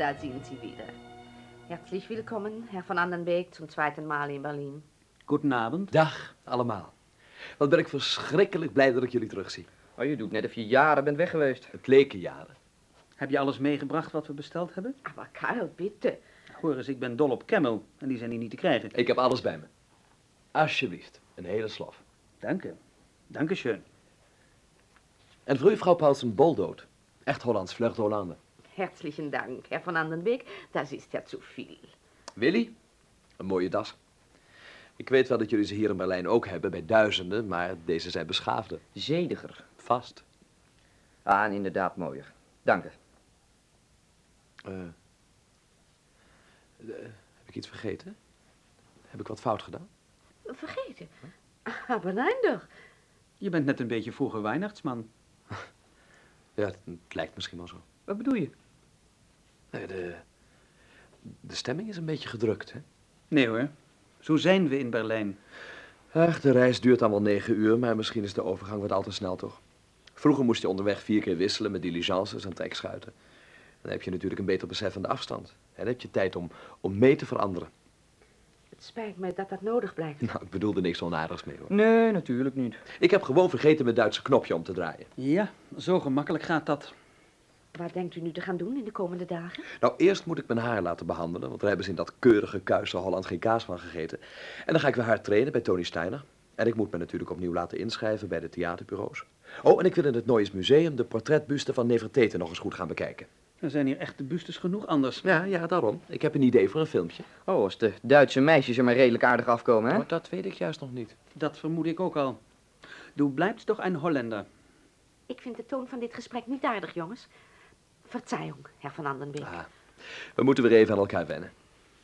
Da sind Sie wieder. Herzlich willkommen, Herr van Andenbeek, zum zweiten Mal in Berlin. Goedenavond. Dag, allemaal. Wat ben ik verschrikkelijk blij dat ik jullie terugzie. Oh, je doet net of je jaren bent weg geweest. Het leken jaren. Heb je alles meegebracht wat we besteld hebben? Aber Karl, bitte. Hoor eens, ik ben dol op camel en die zijn hier niet te krijgen. Ik heb alles bij me. Alsjeblieft, een hele slof. Dank je. Dank je schön. En voor u, vrouw Paulsen, boldood. Echt Hollands, vlucht Hollande. Herzlichen Dank, Herr van Andenbeek. Das ist ja zu viel. Willy, een mooie das. Ik weet wel dat jullie ze hier in Berlijn ook hebben, bij duizenden, maar deze zijn beschaafde. Zediger. Vast. Ah, en inderdaad mooier. Dank je. Eh, eh, heb ik iets vergeten? Heb ik wat fout gedaan? Vergeten. Aber nein doch. Je bent net een beetje vroeger Weihnachtsman. Ja, het, het lijkt misschien wel zo. Wat bedoel je? Nee, de, de stemming is een beetje gedrukt, hè? Nee hoor. Zo zijn we in Berlijn. Ach, de reis duurt dan wel negen uur, maar misschien is de overgang wat al te snel, toch? Vroeger moest je onderweg vier keer wisselen met diligences en trekschuiten. Dan heb je natuurlijk een beter besef van de afstand. En dan heb je tijd om, om mee te veranderen. Het spijt me dat dat nodig blijkt. Nou, ik bedoelde niks onaardigs mee, hoor. Nee, natuurlijk niet. Ik heb gewoon vergeten mijn Duitse knopje om te draaien. Ja, zo gemakkelijk gaat dat. Wat denkt u nu te gaan doen in de komende dagen? Nou, eerst moet ik mijn haar laten behandelen, want daar hebben ze in dat keurige, kuisse Holland geen kaas van gegeten. En dan ga ik weer haar trainen bij Tony Steiner. En ik moet me natuurlijk opnieuw laten inschrijven bij de theaterbureaus. Oh, en ik wil in het Nooies Museum de portretbuste van Nefertete nog eens goed gaan bekijken. Er zijn hier echte bustes genoeg anders. Ja, ja, daarom. Ik heb een idee voor een filmpje. Oh, als de Duitse meisjes er maar redelijk aardig afkomen, hè? Maar dat weet ik juist nog niet. Dat vermoed ik ook al. Du blijft toch een Hollander. Ik vind de toon van dit gesprek niet aardig, jongens. Verzeihung, Herr van Andenbeek. Ah, we moeten weer even aan elkaar wennen.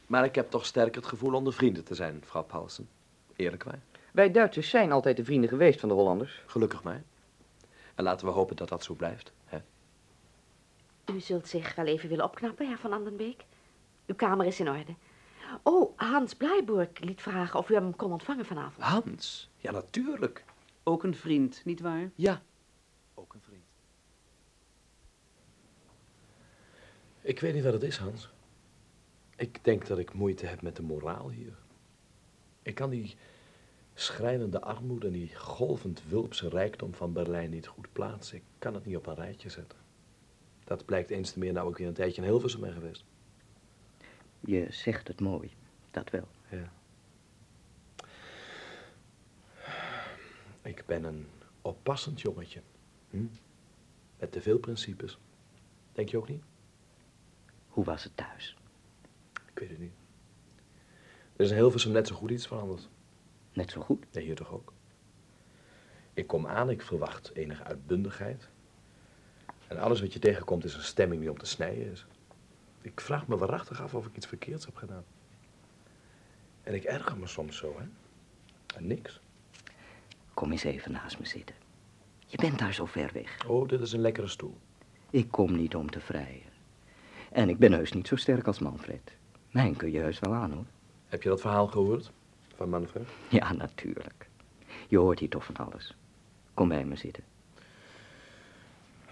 Maar ik heb toch sterk het gevoel onder vrienden te zijn, vrouw Paulsen. Eerlijk waar. Wij Duitsers zijn altijd de vrienden geweest van de Hollanders. Gelukkig maar. En laten we hopen dat dat zo blijft. Hè? U zult zich wel even willen opknappen, Herr van Andenbeek. Uw kamer is in orde. Oh, Hans Blijburg liet vragen of u hem kon ontvangen vanavond. Hans? Ja, natuurlijk. Ook een vriend, nietwaar? Ja, ook een vriend. Ik weet niet wat het is, Hans. Ik denk dat ik moeite heb met de moraal hier. Ik kan die schrijnende armoede en die golvend wulpse rijkdom van Berlijn niet goed plaatsen. Ik kan het niet op een rijtje zetten. Dat blijkt eens te meer nou ik weer een tijdje in Hilversum ben geweest. Je zegt het mooi, dat wel. Ja. Ik ben een oppassend jongetje. Hm? Met te veel principes. Denk je ook niet? Hoe was het thuis? Ik weet het niet. Er is in Hilversum net zo goed iets veranderd. Net zo goed? Nee, hier toch ook. Ik kom aan, ik verwacht enige uitbundigheid. En alles wat je tegenkomt is een stemming die om te snijden is. Ik vraag me waarachtig af of ik iets verkeerds heb gedaan. En ik erger me soms zo, hè. En niks. Kom eens even naast me zitten. Je bent daar zo ver weg. Oh, dit is een lekkere stoel. Ik kom niet om te vrijen. En ik ben heus niet zo sterk als Manfred. Mijn kun je heus wel aan, hoor. Heb je dat verhaal gehoord? Van Manfred? Ja, natuurlijk. Je hoort hier toch van alles. Kom bij me zitten.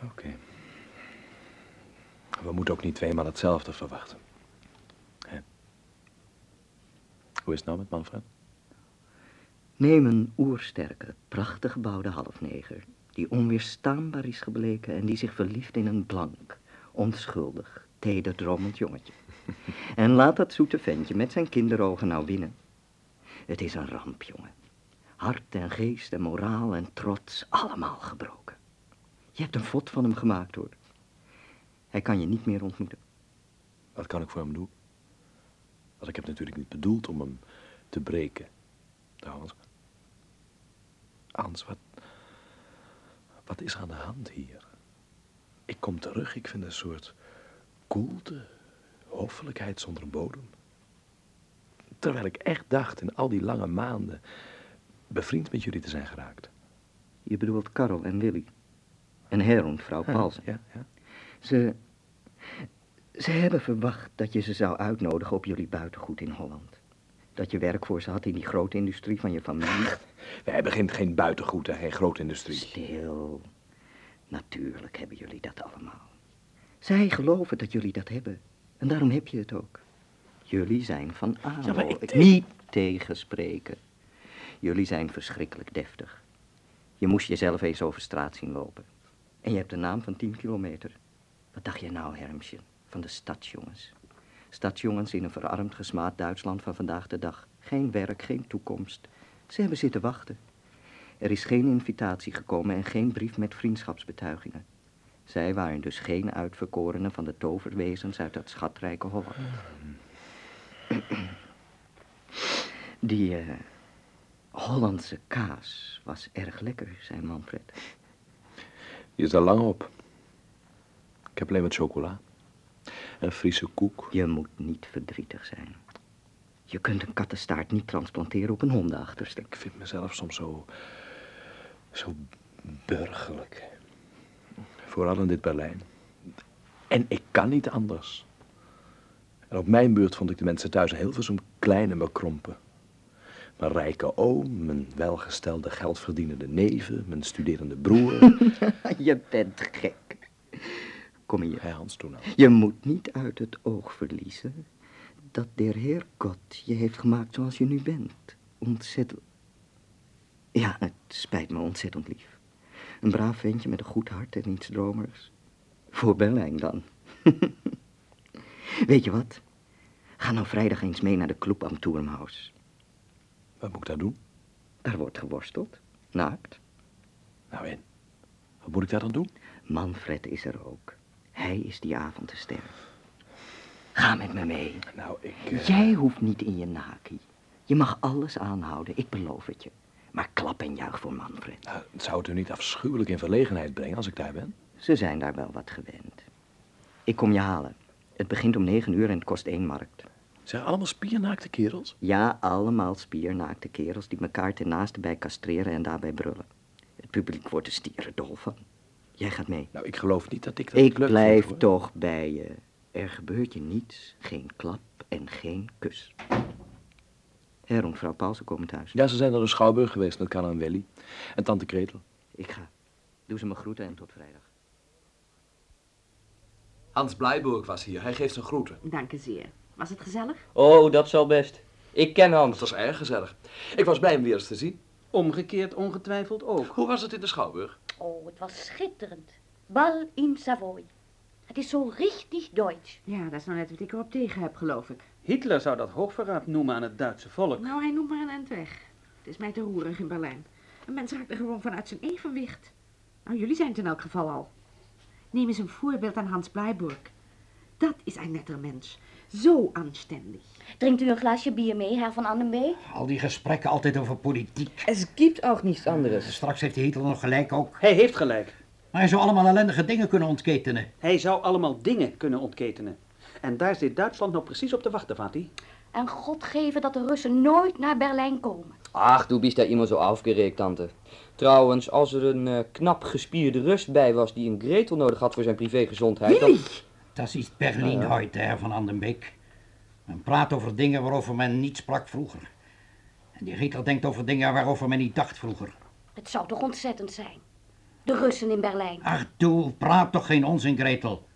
Oké. We moeten ook niet tweemaal hetzelfde verwachten. Hè? Hoe is het nou met Manfred? Neem een oersterke, prachtig gebouwde halfneger... die onweerstaanbaar is gebleken en die zich verlieft in een blank, onschuldig, teder drommend jongetje. En laat dat zoete ventje met zijn kinderogen nou winnen. Het is een ramp, jongen. Hart en geest en moraal en trots allemaal gebroken. Je hebt een fot van hem gemaakt, hoor. Hij kan je niet meer ontmoeten. Wat kan ik voor hem doen? Want ik heb natuurlijk niet bedoeld om hem te breken. Trouwens. Hans, wat... Wat is aan de hand hier? Ik kom terug, ik vind een soort koelte, hoffelijkheid zonder een bodem. Terwijl ik echt dacht in al die lange maanden bevriend met jullie te zijn geraakt. Je bedoelt Karel en Willy. En Herond, vrouw Paulsen. Ja, ja. Ze... Ze hebben verwacht dat je ze zou uitnodigen op jullie buitengoed in Holland. Dat je werk voor ze had in die grote industrie van je familie. We hebben geen, geen buitengoed en geen grote industrie. Stil. Natuurlijk hebben jullie dat allemaal. Zij geloven dat jullie dat hebben. En daarom heb je het ook. Jullie zijn van. Ja, maar ik Niet tegenspreken. Jullie zijn verschrikkelijk deftig. Je moest jezelf eens over straat zien lopen. En je hebt een naam van 10 kilometer. Wat dacht je nou, Hermsje, van de stadsjongens? Stadsjongens in een verarmd gesmaad Duitsland van vandaag de dag. Geen werk, geen toekomst. Ze hebben zitten wachten. Er is geen invitatie gekomen en geen brief met vriendschapsbetuigingen. Zij waren dus geen uitverkorenen van de toverwezens uit dat schatrijke Holland. Die eh, Hollandse kaas was erg lekker, zei Manfred. Die is daar lang op. Ik heb alleen wat chocola. En Friese koek. Je moet niet verdrietig zijn. Je kunt een kattenstaart niet transplanteren op een hondenachterste. Ik vind mezelf soms zo... zo burgerlijk. Vooral in dit Berlijn. En ik kan niet anders. En op mijn beurt vond ik de mensen thuis heel veel zo'n klein en bekrompen. Mijn rijke oom, mijn welgestelde geldverdienende neven, mijn studerende broer. Je bent gek. Kom hier. Hij Hans toen al. Je moet niet uit het oog verliezen dat de Heer God je heeft gemaakt zoals je nu bent. Ontzettend. Ja, het spijt me ontzettend lief. Een braaf ventje met een goed hart en iets dromers. Voor Berlijn dan. Weet je wat? Ga nou vrijdag eens mee naar de club am Turmhaus. Wat moet ik daar doen? Daar wordt geworsteld. Naakt. Nou en? Wat moet ik daar dan doen? Manfred is er ook. Hij is die avond de ster. Ga met me mee. Nou, ik... eh, Jij hoeft niet in je naki. Je mag alles aanhouden, ik beloof het je. Maar klap en juich voor Manfred. nou, het zou het u niet afschuwelijk in verlegenheid brengen als ik daar ben? Ze zijn daar wel wat gewend. Ik kom je halen. Het begint om negen uur en het kost één markt. Zijn allemaal spiernaakte kerels? Ja, allemaal spiernaakte kerels die elkaar ten naaste bij castreren en daarbij brullen. Het publiek wordt er stierendol van. Jij gaat mee. Nou, ik geloof niet dat ik dat Ik blijf vind, toch bij je. Er gebeurt je niets, geen klap en geen kus. Heron, mevrouw Paulsen komen thuis. Ja, ze zijn naar de Schouwburg geweest met Karel en Willy. En tante Kretel. Ik ga. Doe ze me groeten en tot vrijdag. Hans Blijburg was hier. Hij geeft zijn groeten. Dank je zeer. Was het gezellig? Oh, dat zal best. Ik ken Hans. Het was erg gezellig. Ik was blij hem weer eens te zien. Omgekeerd ongetwijfeld ook. Hoe was het in de Schouwburg? Oh, het was schitterend. Bal in Savoy. Het is zo richtig Duits. Ja, dat is nou net wat ik erop tegen heb, geloof ik. Hitler zou dat hoogverraad noemen aan het Duitse volk. Nou, hij noemt maar een end weg. Het is mij te roerig in Berlijn. Een mens raakt er gewoon vanuit zijn evenwicht. Nou, jullie zijn het in elk geval al. Neem eens een voorbeeld aan Hans Blijburg. Dat is een netter mens. Zo aanständig. Drinkt u een glaasje bier mee, Herr van Annenbee? Al die gesprekken altijd over politiek. Es gibt auch nichts anderes. Straks heeft Hitler nog gelijk ook. Hij heeft gelijk. Maar hij zou allemaal ellendige dingen kunnen ontketenen. Hij zou allemaal dingen kunnen ontketenen. En daar zit Duitsland nou precies op te wachten, Vati. En God geven dat de Russen nooit naar Berlijn komen. Ach, du bist da immer zo aufgeregt, tante. Trouwens, als er een eh, knap gespierde Rus bij was die een Gretel nodig had voor zijn privégezondheid... dan- Dat is Berlin heute, Herr van Andenbeek. Men praat over dingen waarover men niet sprak vroeger. En die Hitler denkt over dingen waarover men niet dacht vroeger. Het zou toch ontzettend zijn. De Russen in Berlijn. Ach, toe, praat toch geen onzin, Gretel.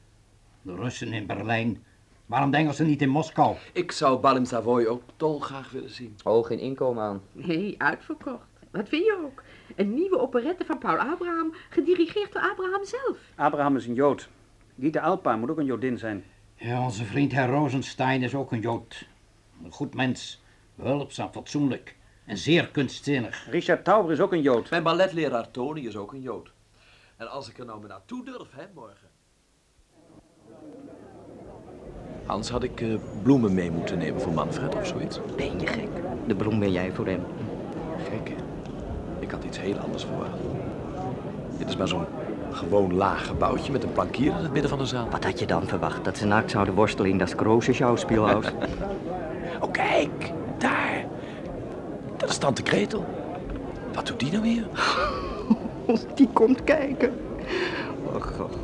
De Russen in Berlijn. Waarom de Engelsen niet in Moskou? Ik zou Bal in Savoy ook dolgraag willen zien. Oh, geen inkomen aan. Nee, uitverkocht. Wat vind je ook? Een nieuwe operette van Paul Abraham, gedirigeerd door Abraham zelf. Abraham is een Jood. Gita Alpa moet ook een Jodin zijn. Ja, onze vriend Herr Rosenstein is ook een Jood. Een goed mens, behulpzaam, fatsoenlijk en zeer kunstzinnig. Richard Tauber is ook een Jood. Mijn balletleraar Tony is ook een Jood. En als ik er nou maar naartoe durf, hè, morgen. Hans, had ik eh, bloemen mee moeten nemen voor Manfred of zoiets? Ben je gek? De bloem ben jij voor hem. Gek? Ik had iets heel anders verwacht. Dit is maar zo'n gewoon laag gebouwtje met een plankier in het midden van de zaal. Wat had je dan verwacht? Dat ze naakt zouden worstelen in dat Kroze schouwspielhuis? Oh, kijk, daar. Dat is tante Gretel. Wat doet die nou hier? Die komt kijken. Oh god,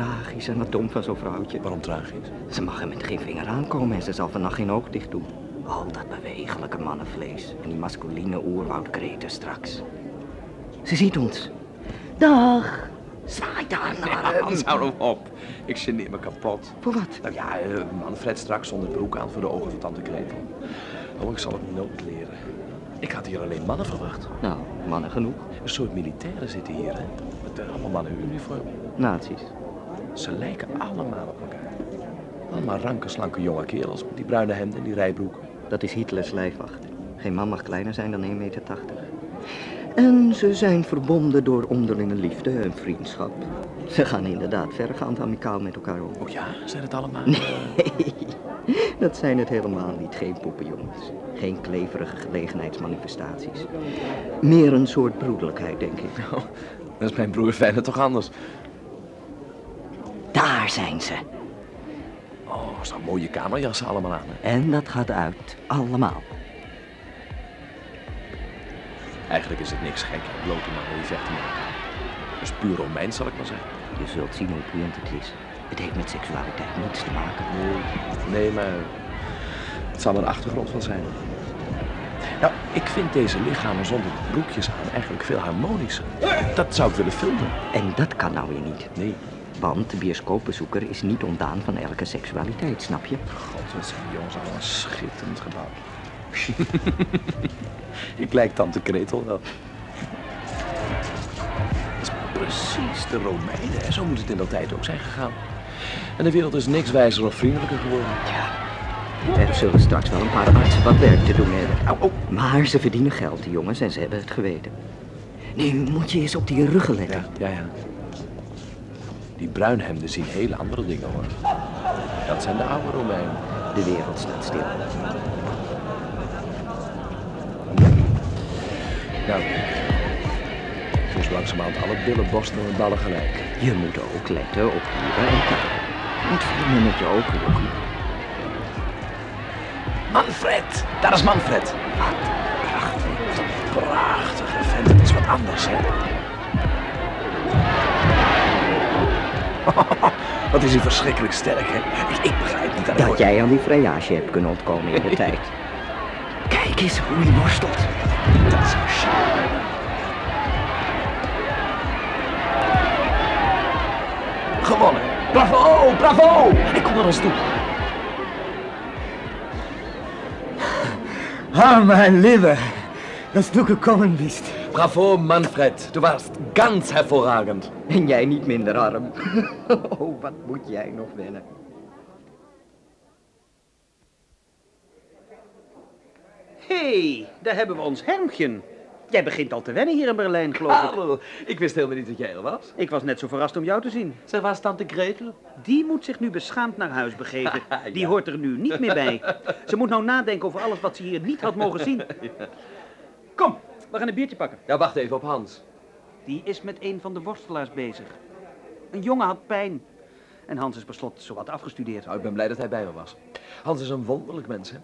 tragisch en wat dom van zo'n vrouwtje. Waarom tragisch? Ze mag er met geen vinger aankomen en ze zal vannacht geen oog dicht doen. Al dat bewegelijke mannenvlees en die masculine oerwoudkreten straks. Ze ziet ons. Dag. Zwaai daar naar hem. Hou hem op. Ik geneer me kapot. Voor wat? Nou ja, eh, Manfred straks zonder broek aan voor de ogen van tante Gretel. Oh, ik zal het nooit leren. Ik had hier alleen mannen verwacht. Nou, mannen genoeg. Een soort militairen zitten hier, hè? Met eh, allemaal mannen in uniform. Nazi's. Ze lijken allemaal op elkaar. Allemaal ranke, slanke jonge kerels met die bruine hemden en die rijbroeken. Dat is Hitlers lijfwacht. Geen man mag kleiner zijn dan 1,80 meter. En ze zijn verbonden door onderlinge liefde en vriendschap. Ze gaan inderdaad vergaand amicaal met elkaar om. Oh ja, zijn het allemaal? Nee, dat zijn het helemaal niet. Geen poppenjongens. Geen kleverige gelegenheidsmanifestaties. Meer een soort broederlijkheid, denk ik. Oh, dat is mijn broer Fijne toch anders. Daar zijn ze. Oh, zo'n mooie kamerjassen allemaal aan. hè? En dat gaat uit. Allemaal. Eigenlijk is het niks gek, blote mannen die vechten. Dat is puur Romeins, zal ik maar zeggen. Je zult zien hoe boeiend het is. Het heeft met seksualiteit niets te maken. Nee, nee, maar het zal er een achtergrond van zijn. Nou, ik vind deze lichamen zonder broekjes aan eigenlijk veel harmonischer. Dat zou ik willen filmen. En dat kan nou weer niet. Nee, Want de bioscoopbezoeker is niet ontdaan van elke seksualiteit, snap je? god, wat zijn die jongens allemaal schitterend gebouwd. ik lijk tante Kretel wel. Dat is precies de Romeinen, zo moet het in dat tijd ook zijn gegaan. En de wereld is niks wijzer of vriendelijker geworden. Er zullen straks wel een paar artsen wat werk te doen hebben. Maar ze verdienen geld, die jongens, en ze hebben het geweten. Nu moet je eens op die ruggen letten. Ja, ja, ja. Die bruinhemden zien hele andere dingen hoor. Dat zijn de oude Romeinen. De wereld staat stil. Nou, dus langzamerhand alle billen, borsten en ballen gelijk. Je moet ook letten op hoeren en filmen met je ogen. Manfred! Daar is Manfred! Wat prachtig. Prachtige vent, het is wat anders, hè? Wat is hij verschrikkelijk sterk, hè? Ik, ik begrijp niet dat. Dat jij aan die vrijage hebt kunnen ontkomen in de tijd. Kijk eens hoe hij worstelt. Dat is een. Gewonnen! Bravo! Bravo! Hij komt naar ons toe. Ah, mein Lieber, dass du gekommen bist. Bravo, Manfred. Du warst ganz hervorragend. En jij niet minder arm. Oh, wat moet jij nog wennen. Hé, hey, daar hebben we ons Hermchen. Jij begint al te wennen hier in Berlijn, geloof ik. Hallo, ik wist helemaal niet dat jij er was. Ik was net zo verrast om jou te zien. Zeg, waar is tante Gretel? Die moet zich nu beschaamd naar huis begeven. Die hoort er nu niet meer bij. Ze moet nou nadenken over alles wat ze hier niet had mogen zien. Kom, we gaan een biertje pakken. Ja, wacht even op Hans. Die is met een van de worstelaars bezig. Een jongen had pijn. En Hans is per slot zowat afgestudeerd. Nou, ik ben blij dat hij bij me was. Hans is een wonderlijk mens, hè?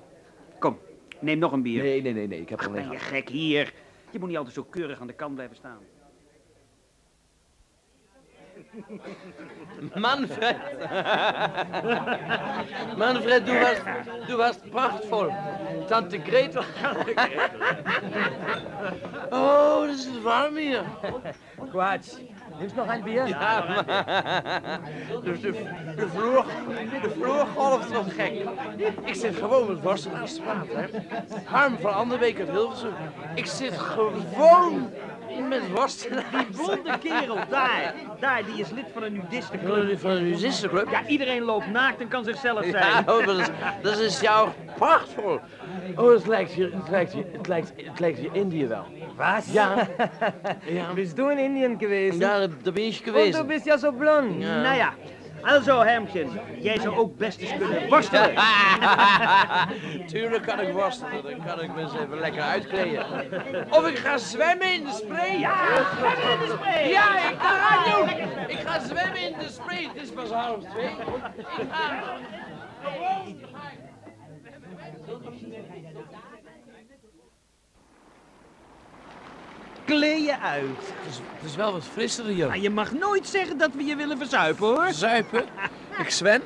Kom, neem nog een bier. Nee, nee, nee, nee. Ik heb Ach, ben je gek hier? Je moet niet altijd zo keurig aan de kant blijven staan. Manfred. Manfred, du warst, du warst prachtvoll. Tante Gretel. Oh, das ist warm hier. Quatsch. Nimmst noch ein Bier? Ja, maar... Dus de, de, vloer, de vloer golft wat gek. Ik zit gewoon met worstelaars te praten, hè. Harm van Anderbeek uit Hilversum. Ik zit gewoon Met worst. Die blonde kerel, daar. Daar, die is lid van een nudistenclub. Van een nudistenclub? Ja, iedereen loopt naakt en kan zichzelf zijn. Ja, oh, dat, is, dat is jouw prachtvol. Oh, het lijkt hier, het lijkt hier, het lijkt, het lijkt hier Indië wel. Was? Ja. ja. Bist du in Indien gewesen? Ja, daar ben ik Und geweest. du bist ja so blond. Ja. Nou ja, also Hermchen, jij zou ook best eens kunnen worstelen. Tuurlijk kan ik worstelen, dan kan ik me eens even lekker uitkleden. Of ik ga zwemmen in de spray. Ja, zwemmen in de spray. Ja, ik ga doen. Ik ga zwemmen in de spray. Het is pas half twee. Ik ga... Kleed je uit. Het is, het is wel wat frisser hier. Maar je mag nooit zeggen dat we je willen verzuipen, hoor. Zuipen? Ik zwem?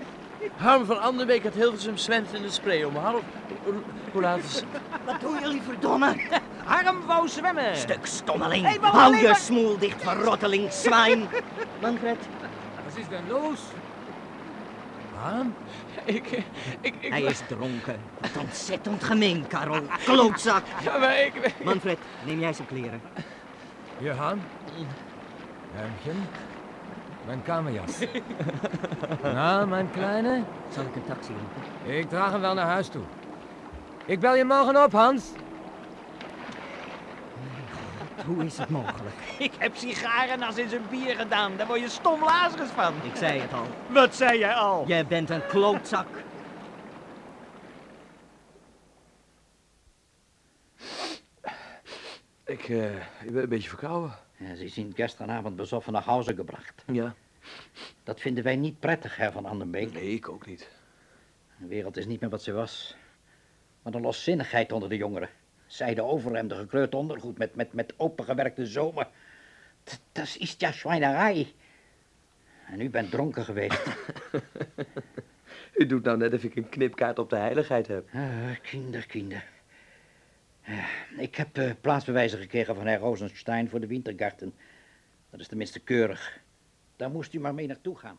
Harm van Anderbeek uit Hilversum zwemt in de spray om half... Hoe, laat is het? Wat doen jullie verdomme? Harm wou zwemmen. Stuk stommeling. Hey, wou Hou je maar- smoel dicht, verrotteling, zwijn. Manfred, Was ist denn los? Harm? Ik... ik, ik hij is dronken. Wat ontzettend gemeen, Karel. Klootzak. Ja, maar ik... Manfred, neem jij zijn kleren. Hier, Han. Hermchen. Mijn kamerjas. nou, mijn kleine? Zal ik een taxi roepen? Ik draag hem wel naar huis toe. Ik bel je morgen op, Hans. Hoe is het mogelijk? Ik heb sigaren als in zijn bier gedaan. Daar word je stom lazerus van. Ik zei het al. Wat zei jij al? Jij bent een klootzak. Ik, eh, ik ben een beetje verkouden. Ja, ze zijn gisteravond besoffen naar huis gebracht. Ja. Dat vinden wij niet prettig, her van Anderbeek. Nee, ik ook niet. De wereld is niet meer wat ze was. Wat een loszinnigheid onder de jongeren. Zijde overhemden, gekleurd ondergoed met, met, met opengewerkte zomen. Dat- Dat is ja schwijnerij. En u bent dronken geweest. U doet nou net of ik een knipkaart op de heiligheid heb. Ah, kinder, kinder. Ja, ik heb eh, plaatsbewijzen gekregen van heer Rosenstein voor de Wintergarten. Dat is tenminste keurig. Daar moest u maar mee naartoe gaan.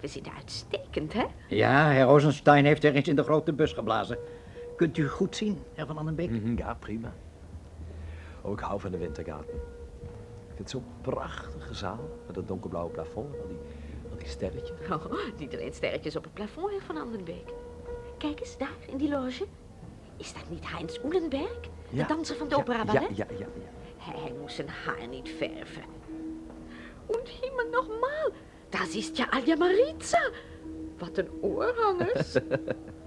We zitten uitstekend, hè? Ja, heer Rosenstein heeft er eens in de grote bus geblazen. Kunt u goed zien, heer Van Annenbeek? Mhm, Ja, prima. Oh, ik hou van de Wintergarten. Ik vind het zo'n prachtige zaal met dat donkerblauwe plafond, al die, al die sterretjes. Oh, niet alleen sterretjes op het plafond, heer Van Anderbeek. Kijk eens, daar, in die loge. Is dat niet Heinz Oelenberg? De Ja, danser van de ja, opera ballet? ja, ja. ja. Hij, hij moest zijn haar niet verven. Und Himmel nogmaal, das ist ja Alja Maritza. Wat een oorhangers.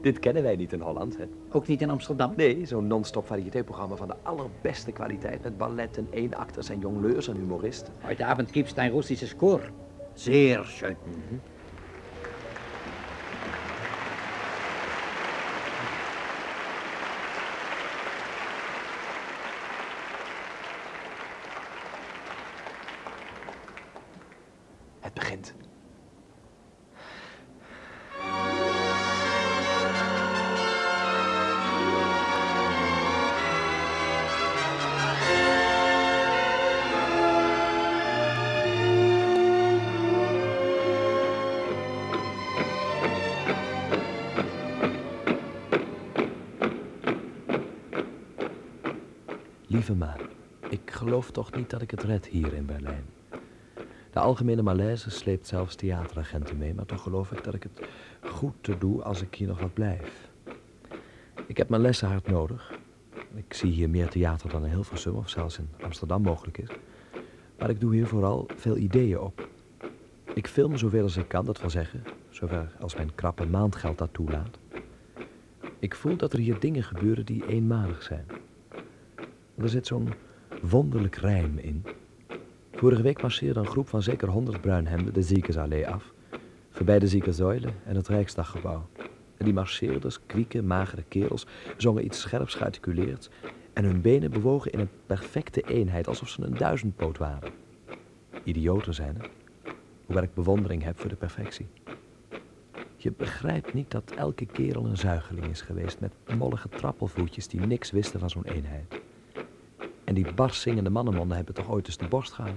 Dit kennen wij niet in Holland, hè? Ook niet in Amsterdam? Nee, zo'n non-stop variétéprogramma van de allerbeste kwaliteit... met balletten, eenakters en jongleurs en humoristen. Heute Abend gibt's ein russisches Chor. Sehr schön. Het toch niet dat ik het red hier in Berlijn. De algemene malaise sleept zelfs theateragenten mee, maar toch geloof ik dat ik het goed te doe als ik hier nog wat blijf. Ik heb mijn lessen hard nodig. Ik zie hier meer theater dan in Hilversum of zelfs in Amsterdam mogelijk is. Maar ik doe hier vooral veel ideeën op. Ik film zoveel als ik kan, dat wil zeggen, zover als mijn krappe maandgeld dat toelaat. Ik voel dat er hier dingen gebeuren die eenmalig zijn. Er zit zo'n wonderlijk rijm in. Vorige week marcheerde een groep van zeker honderd bruinhemden de Ziekensallee af, voorbij de Ziekenzuilen en het Rijksdaggebouw. En die marcheerders, kwieke, magere kerels, zongen iets scherps gearticuleerd en hun benen bewogen in een perfecte eenheid, alsof ze een duizendpoot waren. Idioten zijn het, hoewel ik bewondering heb voor de perfectie. Je begrijpt niet dat elke kerel een zuigeling is geweest met mollige trappelvoetjes die niks wisten van zo'n eenheid. En die bars zingende mannenmonden hebben toch ooit eens de borst gehad?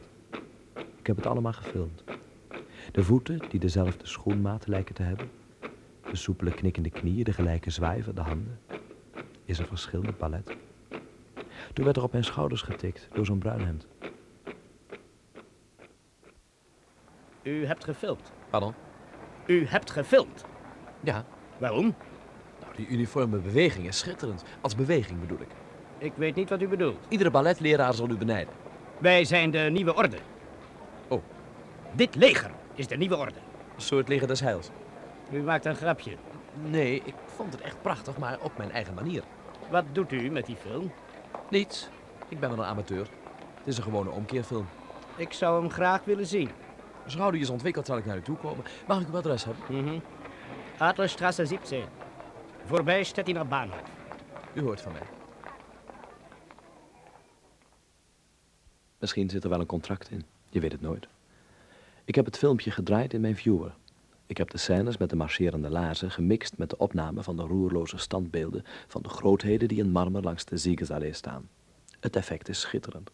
Ik heb het allemaal gefilmd. De voeten die dezelfde schoenmaat lijken te hebben. De soepele knikkende knieën, de gelijke zwaai van de handen. Is er verschil met ballet? Toen werd er op mijn schouders getikt door zo'n bruin hemd. U hebt gefilmd. Pardon? U hebt gefilmd. Ja. Waarom? Nou, die uniforme beweging is schitterend. Als beweging bedoel ik. Ik weet niet wat u bedoelt. Iedere balletleraar zal u benijden. Wij zijn de nieuwe orde. Oh. Dit leger is de nieuwe orde. Een soort leger des heils. U maakt een grapje. Nee, ik vond het echt prachtig, maar op mijn eigen manier. Wat doet u met die film? Niets. Ik ben wel een amateur. Het is een gewone omkeerfilm. Ik zou hem graag willen zien. Als gauw die is ontwikkeld, zal ik naar u toe komen. Mag ik uw adres hebben? Mm Adlerstraße 17. Voorbij Stettiner Bahnhof. U hoort van mij. Misschien zit er wel een contract in. Je weet het nooit. Ik heb het filmpje gedraaid in mijn viewer. Ik heb de scènes met de marcherende laarzen gemixt met de opname van de roerloze standbeelden van de grootheden die in marmer langs de Siegesallee staan. Het effect is schitterend.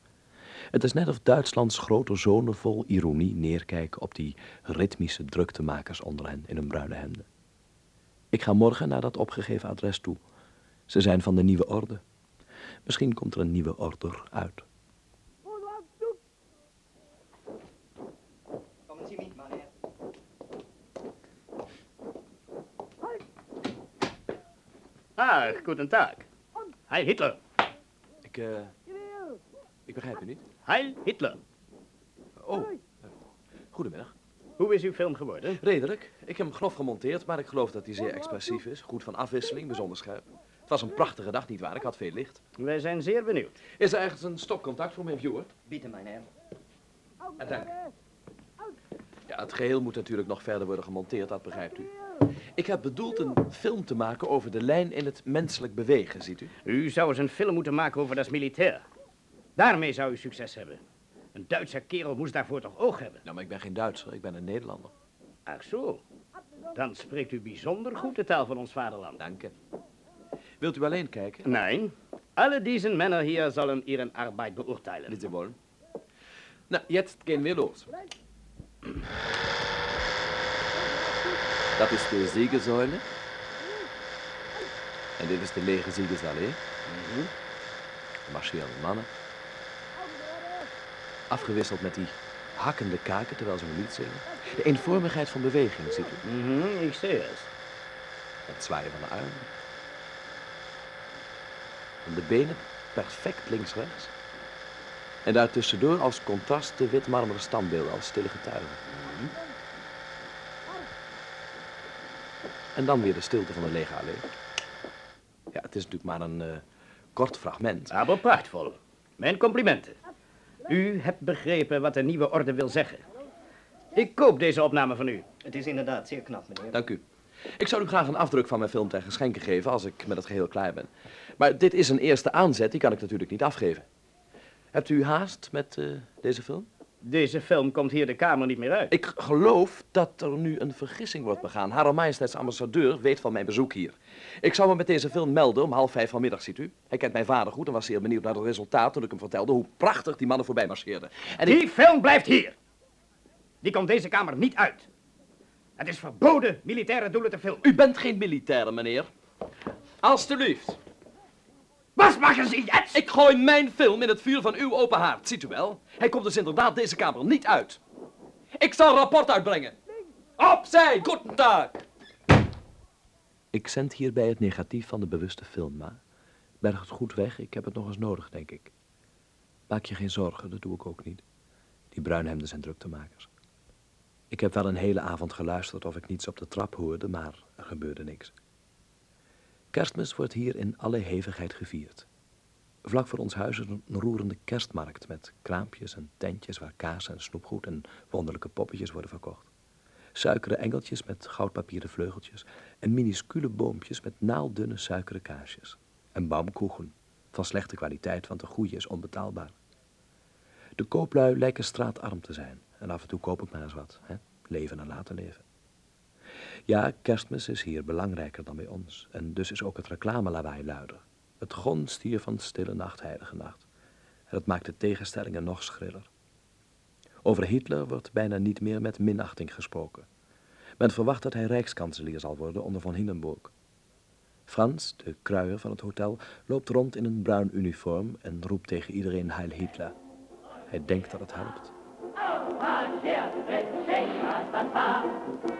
Het is net of Duitslands grote zonen vol ironie neerkijken op die ritmische druktemakers onder hen in hun bruine hemden. Ik ga morgen naar dat opgegeven adres toe. Ze zijn van de nieuwe orde. Misschien komt er een nieuwe order uit. Ah, guten Tag. Heil Hitler. Ik, eh... ik begrijp u niet. Heil Hitler. Oh, goedemiddag. Hoe is uw film geworden? Redelijk. Ik heb hem grof gemonteerd, maar ik geloof dat hij zeer expressief is. Goed van afwisseling, bijzonder scherp. Het was een prachtige dag, nietwaar? Ik had veel licht. Wij zijn zeer benieuwd. Is er ergens een stopcontact voor mijn viewer? Bieden, mijn heer. Dank. Ja, het geheel moet natuurlijk nog verder worden gemonteerd, dat begrijpt u. Ik heb bedoeld een film te maken over de lijn in het menselijk bewegen, ziet u? U zou eens een film moeten maken over dat militair. Daarmee zou u succes hebben. Een Duitse kerel moest daarvoor toch oog hebben? Nou, maar ik ben geen Duitser, ik ben een Nederlander. Ach zo. Dan spreekt u bijzonder goed de taal van ons vaderland. Dank u. Wilt u alleen kijken? Nee. Alle deze mannen hier zullen ihren arbeid beurteilen. Bitte wollen. Na, jetzt gehen wir los. Dat is de Siegesäule. En dit is de lege Siegesallee. De marcherende mannen. Afgewisseld met die hakkende kaken terwijl ze een lied zingen. De eenvormigheid van beweging, ziet u. Mhm, ik zie het. Het zwaaien van de armen. En de benen perfect links-rechts. En daartussendoor als contrast de wit marmeren standbeelden als stille getuigen. En dan weer de stilte van de lege allee. Ja, het is natuurlijk maar een eh, kort fragment. Maar prachtvol. Mijn complimenten. U hebt begrepen wat de nieuwe orde wil zeggen. Ik koop deze opname van u. Het is inderdaad zeer knap, meneer. Dank u. Ik zou u graag een afdruk van mijn film ten geschenke geven als ik met het geheel klaar ben. Maar dit is een eerste aanzet, die kan ik natuurlijk niet afgeven. Hebt u haast met eh, deze film? Deze film komt hier de kamer niet meer uit. Ik geloof dat er nu een vergissing wordt begaan. Haar majesteitsambassadeur weet van mijn bezoek hier. Ik zou me met deze film melden om half vijf vanmiddag, ziet u. Hij kent mijn vader goed en was zeer benieuwd naar het resultaat toen ik hem vertelde hoe prachtig die mannen voorbij marcheerden. En Die ik... film blijft hier. Die komt deze kamer niet uit. Het is verboden militaire doelen te filmen. U bent geen militaire, meneer. Alsjeblieft. Wat maken ze jetzt? Ik gooi mijn film in het vuur van uw open haard, ziet u wel? Hij komt dus inderdaad deze kamer niet uit. Ik zal een rapport uitbrengen. Opzij, guten dag. Ik zend hierbij het negatief van de bewuste film, maar berg het goed weg, ik heb het nog eens nodig, denk ik. Maak je geen zorgen, dat doe ik ook niet. Die bruinhemden zijn druktemakers. Ik heb wel een hele avond geluisterd of ik niets op de trap hoorde, maar er gebeurde niks. Kerstmis wordt hier in alle hevigheid gevierd. Vlak voor ons huis is een roerende kerstmarkt met kraampjes en tentjes waar kaas en snoepgoed en wonderlijke poppetjes worden verkocht. Suikeren engeltjes met goudpapieren vleugeltjes en minuscule boompjes met naaldunne suikeren kaasjes. En baumkoegen, van slechte kwaliteit, want de goeie is onbetaalbaar. De kooplui lijken straatarm te zijn en af en toe koop ik maar eens wat, hè? leven en laten leven. Ja, kerstmis is hier belangrijker dan bij ons. En dus is ook het reclamelawaai luider. Het gonst hier van stille nacht, heilige nacht. En dat maakt de tegenstellingen nog schriller. Over Hitler wordt bijna niet meer met minachting gesproken. Men verwacht dat hij rijkskanselier zal worden onder von Hindenburg. Frans, de kruier van het hotel, loopt rond in een bruin uniform en roept tegen iedereen Heil Hitler. Hij denkt dat het helpt.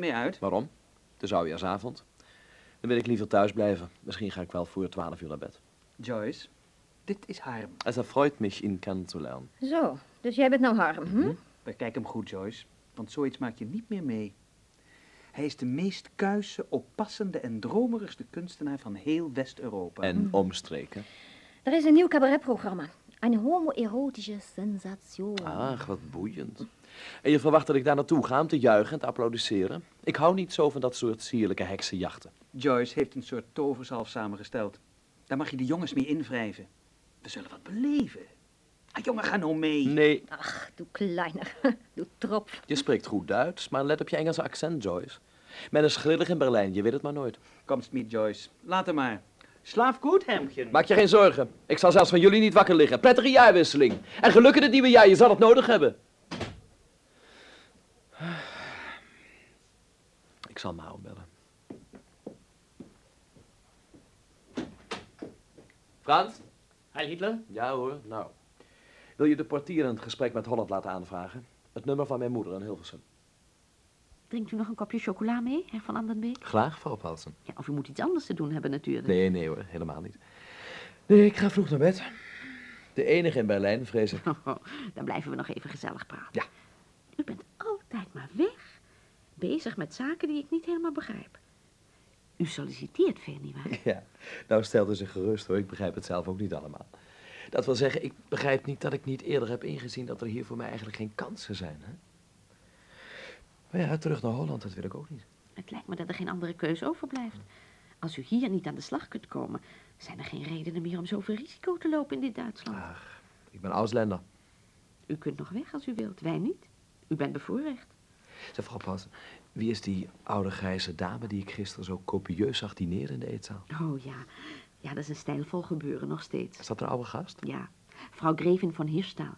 je mee uit? Waarom? Het is oudejaarsavond. Dan wil ik liever thuis blijven. Misschien ga ik wel voor 12 uur naar bed. Joyce, dit is Harm. Es erfreut mich, ihn kennenzulernen. Zo, dus jij bent nou Harm, hm? Bekijk hem goed, Joyce, want zoiets maak je niet meer mee. Hij is de meest kuise, oppassende en dromerigste kunstenaar van heel West-Europa. En omstreken. Er is een nieuw cabaretprogramma. Een homoerotische sensation. Ach, wat boeiend. En je verwacht dat ik daar naartoe ga om te juichen en te applaudisseren? Ik hou niet zo van dat soort sierlijke heksenjachten. Joyce heeft een soort toverzalf samengesteld. Daar mag je de jongens mee invrijven. We zullen wat beleven. Ah, jongen, ga nou mee. Nee, Ach, doe kleiner. doe trop. je spreekt goed Duits, maar let op je Engelse accent, Joyce. Men is grillig in Berlijn, je weet het maar nooit. Kom, Smith Joyce. Laat hem maar. Slaaf goed, hemdje. Maak je geen zorgen. Ik zal zelfs van jullie niet wakker liggen. Prettige jaarwisseling. En geluk in het nieuwe jaar, je zal het nodig hebben. Ik zal Mao bellen. Frans? Heil Hitler? Ja hoor, nou. Wil je de portier een gesprek met Holland laten aanvragen? Het nummer van mijn moeder in Hilversum. Drinkt u nog een kopje chocola mee, heer Van Andenbeek? Graag, mevrouw Paulsen. Ja, of u moet iets anders te doen hebben natuurlijk. Nee, nee hoor, helemaal niet. Nee, ik ga vroeg naar bed. De enige in Berlijn, vrees ik. Dan blijven we nog even gezellig praten. Ja. U bent. Bezig met zaken die ik niet helemaal begrijp. U solliciteert veel, nietwaar? Ja, nou stelde zich gerust hoor, ik begrijp het zelf ook niet allemaal. Dat wil zeggen, ik begrijp niet dat ik niet eerder heb ingezien dat er hier voor mij eigenlijk geen kansen zijn. Hè? Maar ja, terug naar Holland, dat wil ik ook niet. Het lijkt me dat er geen andere keuze overblijft. Als u hier niet aan de slag kunt komen, zijn er geen redenen meer om zoveel risico te lopen in dit Duitsland. Ik ben Ausländer. U kunt nog weg als u wilt, wij niet. U bent bevoorrecht. Zeg, mevrouw Paulsen, wie is die oude grijze dame die ik gisteren zo copieus zag dineren in de eetzaal? Oh ja, ja, dat is een stijlvol gebeuren nog steeds. Is dat een oude gast? Ja, vrouw Grevin van Hirstaal.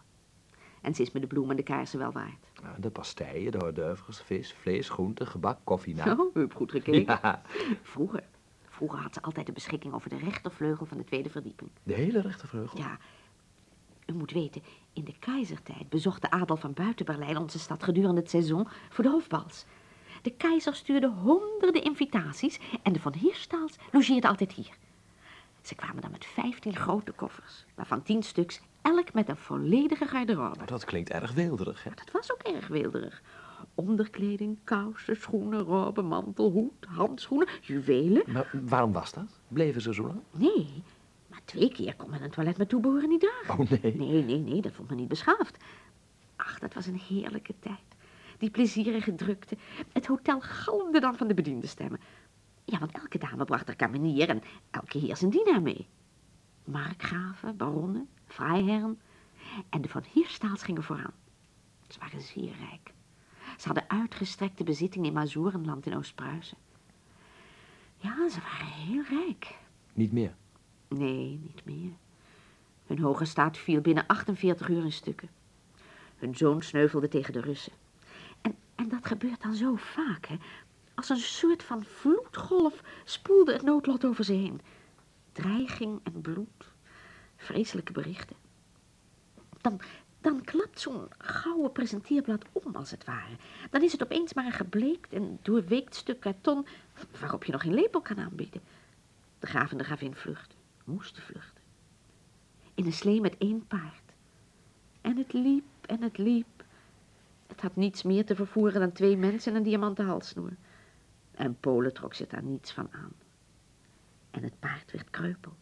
En ze is me de bloemen en de kaarsen wel waard. Nou, de pastijen, de hors d'oeuvres, vis, vlees, groenten, gebak, koffie, nou. Oh, u hebt goed gekeken. Ja, Vroeger. Vroeger had ze altijd de beschikking over de rechtervleugel van de tweede verdieping. de hele rechtervleugel. Ja, u moet weten, in de keizertijd bezocht de adel van buiten Berlijn onze stad gedurende het seizoen voor de hoofdbals. De keizer stuurde honderden invitaties en de van Hirstaals logeerden altijd hier. Ze kwamen dan met vijftien grote koffers, waarvan tien stuks, elk met een volledige garderobe. Dat klinkt erg weelderig, hè? Dat was ook erg weelderig. Onderkleding, kousen, schoenen, roben, mantel, hoed, handschoenen, juwelen. Maar waarom was dat? Bleven ze zo lang? Nee, twee keer kon men een toilet met toebehoren niet dragen. Oh, nee. Nee, nee, nee, dat vond men niet beschaafd. Ach, dat was een heerlijke tijd. Die plezierige drukte. Het hotel galmde dan van de bediendenstemmen. Ja, want elke dame bracht haar kamenier en elke heer zijn dienaar mee. Markgraven, baronnen, vrijherren. En de van Hirstaals gingen vooraan. Ze waren zeer rijk. Ze hadden uitgestrekte bezittingen in Mazoerenland in Oost-Pruisen. Ja, ze waren heel rijk. Niet meer. Nee, niet meer. Hun hoge staat viel binnen 48 uur in stukken. Hun zoon sneuvelde tegen de Russen. En, en dat gebeurt dan zo vaak, hè. Als een soort van vloedgolf spoelde het noodlot over ze heen. Dreiging en bloed. Vreselijke berichten. Dan, dan klapt zo'n gouden presenteerblad om, als het ware. Dan is het opeens maar een gebleekt en doorweekt stuk karton... waarop je nog geen lepel kan aanbieden. De graaf en de gravin vluchten. Moesten vluchten. In een slee met één paard. En het liep en het liep. Het had niets meer te vervoeren dan twee mensen en een diamanten halssnoer. En Polen trok zich daar niets van aan. En het paard werd kreupel.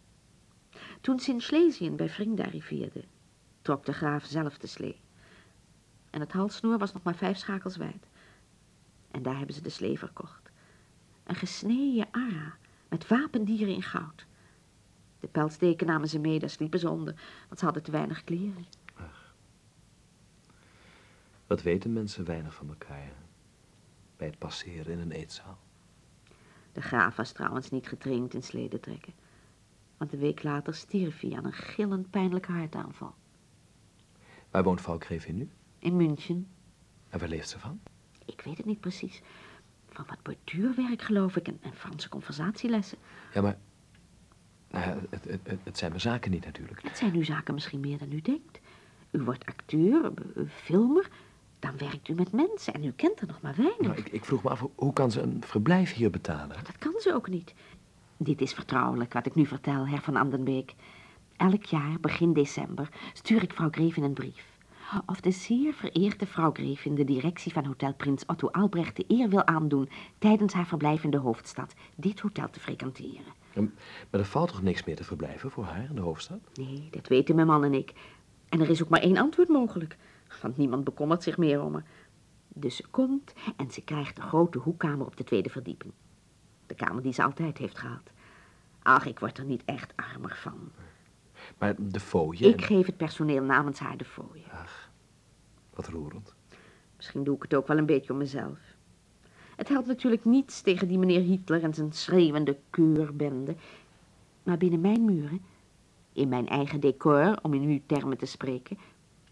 Toen ze in Schlesien bij vrienden arriveerden, trok de graaf zelf de slee. En het halssnoer was nog maar vijf schakels wijd. En daar hebben ze de slee verkocht. Een gesneden ara met wapendieren in goud. De pelsteken namen ze mee, daar sliepen ze onder, want ze hadden te weinig kleren. Wat weten mensen weinig van elkaar bij het passeren in een eetzaal? De graaf was trouwens niet getraind in sleden trekken. Want een week later stierf hij aan een gillend pijnlijke hartaanval. Waar woont vrouw Grevin nu? In München. En waar leeft ze van? Ik weet het niet precies. Van wat borduurwerk geloof ik en, en Franse conversatielessen. Ja, maar... Nou het, het, het, het zijn mijn zaken niet natuurlijk. Het zijn uw zaken misschien meer dan u denkt. U wordt acteur, b- filmer, dan werkt u met mensen en u kent er nog maar weinig. Nou, ik, ik vroeg me af, hoe kan ze een verblijf hier betalen? Dat kan ze ook niet. Dit is vertrouwelijk wat ik nu vertel, heer van Andenbeek. Elk jaar, begin december, stuur ik vrouw Grevin een brief. Of de zeer vereerde vrouw Grevin de directie van Hotel Prins Otto Albrecht de eer wil aandoen tijdens haar verblijf in de hoofdstad dit hotel te frequenteren. Hm, Maar er valt toch niks meer te verblijven voor haar in de hoofdstad? Nee, dat weten mijn man en ik. En er is ook maar één antwoord mogelijk, want niemand bekommert zich meer om haar. Dus ze komt en ze krijgt de grote hoekkamer op de tweede verdieping. De kamer die ze altijd heeft gehad. Ach, ik word er niet echt armer van. Maar de fooien... Ik geef het personeel namens haar de fooien. Wat roerend. Misschien doe ik het ook wel een beetje om mezelf. Het helpt natuurlijk niets tegen die meneer Hitler en zijn schreeuwende keurbende. Maar binnen mijn muren, in mijn eigen decor, om in uw termen te spreken,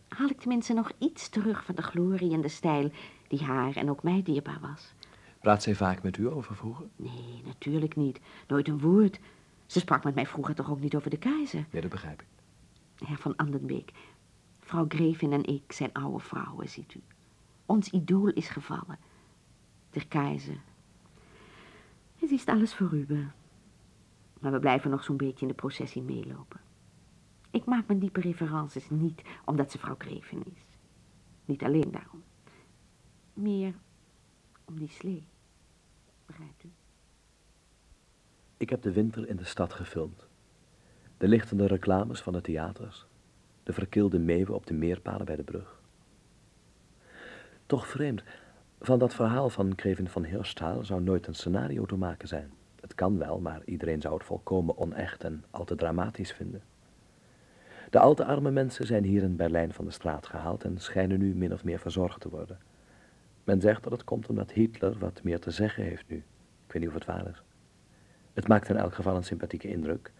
haal ik tenminste nog iets terug van de glorie en de stijl die haar en ook mij dierbaar was. Praat zij vaak met u over vroeger? Nee, natuurlijk niet. Nooit een woord. Ze sprak met mij vroeger toch ook niet over de keizer. Nee, dat begrijp ik. Heer van Andenbeek, vrouw Grevin en ik zijn oude vrouwen, ziet u. Ons idool is gevallen. De keizer. Het is alles voorbij. Maar we blijven nog zo'n beetje in de processie meelopen. Ik maak mijn diepe references niet omdat ze vrouw Grevin is. Niet alleen daarom. Meer om die slee. Begrijpt u? Ik heb de winter in de stad gefilmd. De lichtende reclames van de theaters. De verkilde meeuwen op de meerpalen bij de brug. Toch vreemd, van dat verhaal van Krevin van Hirschtaal zou nooit een scenario te maken zijn. Het kan wel, maar iedereen zou het volkomen onecht en al te dramatisch vinden. De al te arme mensen zijn hier in Berlijn van de straat gehaald en schijnen nu min of meer verzorgd te worden. Men zegt dat het komt omdat Hitler wat meer te zeggen heeft nu. Ik weet niet of het waar is. Het maakt in elk geval een sympathieke indruk.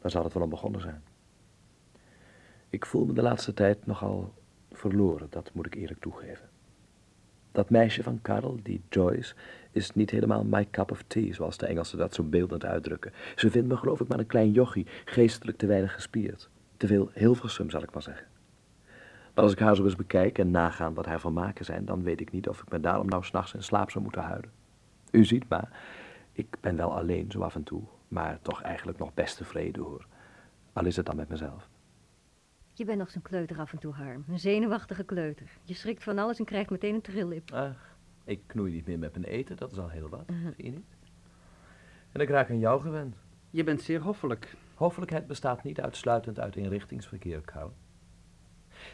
Daar zal het wel om begonnen zijn. Ik voel me de laatste tijd nogal verloren, dat moet ik eerlijk toegeven. Dat meisje van Karel, die Joyce, is niet helemaal my cup of tea, zoals de Engelsen dat zo beeldend uitdrukken. Ze vindt me geloof ik maar een klein jochie, geestelijk te weinig gespierd. Te veel Hilversum, zal ik maar zeggen. Maar als ik haar zo eens bekijk en nagaan wat haar vermaken zijn, dan weet ik niet of ik me daarom nou s'nachts in slaap zou moeten huilen. U ziet maar, ik ben wel alleen zo af en toe, maar toch eigenlijk nog best tevreden hoor. Al is het dan met mezelf. Je bent nog zo'n kleuter af en toe, Harm. Een zenuwachtige kleuter. Je schrikt van alles en krijgt meteen een trillip. Ach, ik knoei niet meer met mijn eten, dat is al heel wat, Mhm. zie je niet? En ik raak aan jou gewend. Je bent zeer hoffelijk. Hoffelijkheid bestaat niet uitsluitend uit inrichtingsverkeer, Karl.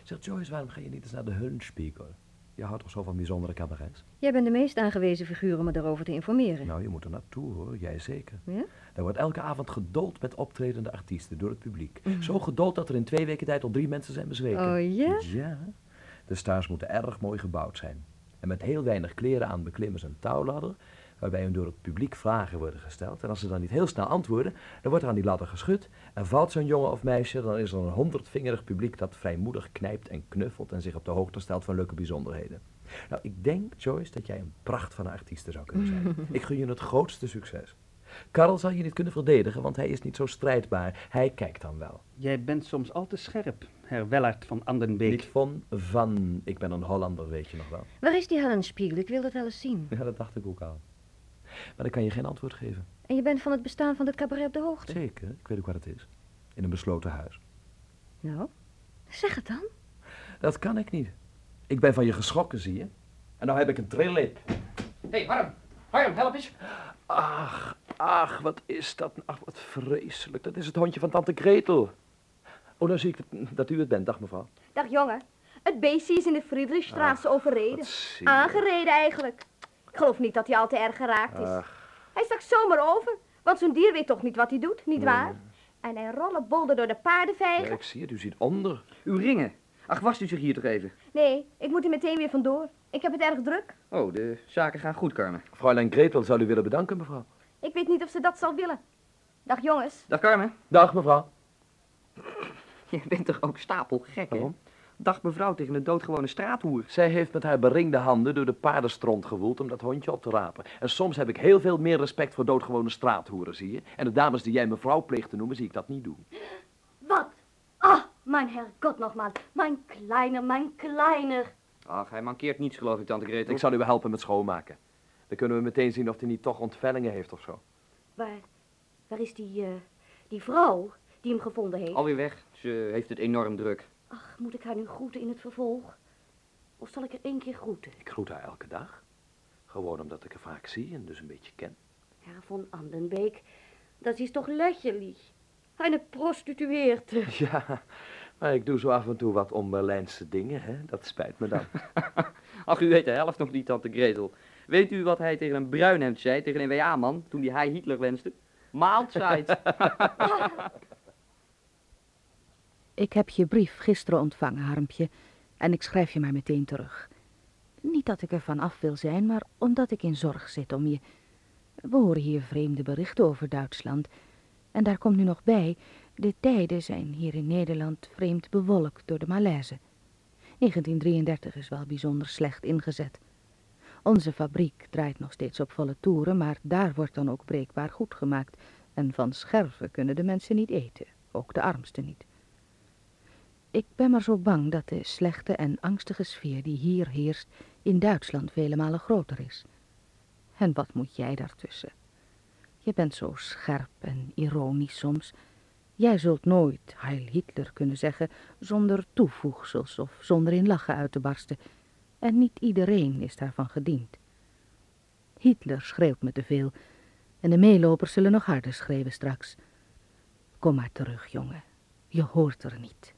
Zeg Joyce, waarom ga je niet eens naar de Höllenspiegel? Je houdt toch zo van bijzondere cabarets? Jij bent de meest aangewezen figuur om me daarover te informeren. Nou, je moet er naartoe hoor, jij zeker. Ja? Er wordt elke avond gedold met optredende artiesten door het publiek. Mhm. Zo gedold dat er in twee weken tijd al drie mensen zijn bezweken. Oh ja? Ja. De stars moeten erg mooi gebouwd zijn. En met heel weinig kleren aan beklimmen ze een touwladder, waarbij hun door het publiek vragen worden gesteld. En als ze dan niet heel snel antwoorden, dan wordt er aan die ladder geschud. En valt zo'n jongen of meisje, dan is er een honderdvingerig publiek dat vrijmoedig knijpt en knuffelt en zich op de hoogte stelt van leuke bijzonderheden. Nou, ik denk, Joyce, dat jij een pracht van een artieste zou kunnen zijn. ik gun je het grootste succes. Karel zal je niet kunnen verdedigen, want hij is niet zo strijdbaar. Hij kijkt dan wel. Jij bent soms al te scherp, Herr Wellard van Andenbeek. Niet van, van. Ik ben een Hollander, weet je nog wel. Waar is die Hellenspiegel? Ik wil dat wel eens zien. Ja, dat dacht ik ook al. Maar dan kan je geen antwoord geven. En je bent van het bestaan van dit cabaret op de hoogte? Zeker, ik weet ook waar het is. In een besloten huis. Nou, zeg het dan. Dat kan ik niet. Ik ben van je geschrokken, zie je. En nou heb ik een trillip. Hé, hey, Harm. Harm, help eens. Ach, ach, wat is dat? Ach, wat vreselijk. Dat is het hondje van tante Gretel. Oh, dan zie ik dat, dat u het bent. Dag, mevrouw. Dag jongen. Het beestje is in de Friedrichstraat overreden. Aangereden eigenlijk. Ik geloof niet dat hij al te erg geraakt is. Ach, Hij stak zomaar over. Want zo'n dier weet toch niet wat hij doet, niet Nee. waar? En hij rollenbolde door de ja, paardenvijgen. ik zie het. U ziet onder. Uw ringen. Ach, wast u zich hier toch even? Nee, ik moet er meteen weer vandoor. Ik heb het erg druk. Oh, de zaken gaan goed, Carmen. Fräulein Gretel zal u willen bedanken, mevrouw. Ik weet niet of ze dat zal willen. Dag jongens. Dag, Carmen. Dag, mevrouw. Je bent toch ook stapelgek, hè? Dag, mevrouw, tegen een doodgewone straathoer. Zij heeft met haar beringde handen door de paardenstront gewoeld om dat hondje op te rapen. En soms heb ik heel veel meer respect voor doodgewone straathoeren, zie je. En de dames die jij mevrouw pleegt te noemen, zie ik dat niet doen. Wat? Ah, mijn herrgott nogmaals. Mijn kleiner, mijn kleiner. Ach, hij mankeert niets, geloof ik, tante Gretel. Ik zal u wel helpen met schoonmaken. Dan kunnen we meteen zien of hij niet toch ontvellingen heeft of zo. Waar, waar is die, eh, die vrouw die hem gevonden heeft? Alweer weg. Ze heeft het enorm druk. Ach, moet ik haar nu groeten in het vervolg? Of zal ik er één keer groeten? Ik groet haar elke dag. Gewoon omdat ik haar vaak zie en dus een beetje ken. Ja, von Andenbeek, dat is toch lächerlich. Hij prostitueert. Ja, maar ik doe zo af en toe wat onberlijnse dingen, hè. Dat spijt me dan. Ach, u weet de helft nog niet, tante Gretel. Weet u wat hij tegen een bruinhemd zei, tegen een WA-man, toen hij Heil Hitler wenste? Maaltijd. Ik heb je brief gisteren ontvangen, Harmpje, en ik schrijf je maar meteen terug. Niet dat ik ervan af wil zijn, maar omdat ik in zorg zit om je. We horen hier vreemde berichten over Duitsland. En daar komt nu nog bij, de tijden zijn hier in Nederland vreemd bewolkt door de malaise. 1933 is wel bijzonder slecht ingezet. Onze fabriek draait nog steeds op volle toeren, maar daar wordt dan ook breekbaar goed gemaakt. En van scherven kunnen de mensen niet eten, ook de armsten niet. Ik ben maar zo bang dat de slechte en angstige sfeer die hier heerst in Duitsland vele malen groter is. En wat moet jij daartussen? Je bent zo scherp en ironisch soms. Jij zult nooit Heil Hitler kunnen zeggen zonder toevoegsels of zonder in lachen uit te barsten. En niet iedereen is daarvan gediend. Hitler schreeuwt me te veel en de meelopers zullen nog harder schreeuwen straks. Kom maar terug, jongen. Je hoort er niet.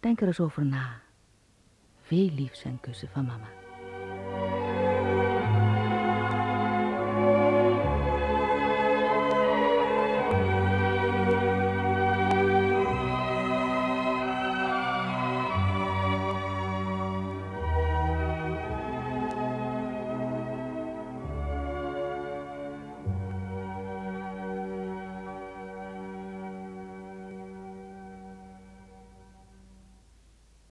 Denk er eens over na. Veel liefs en kussen van mama.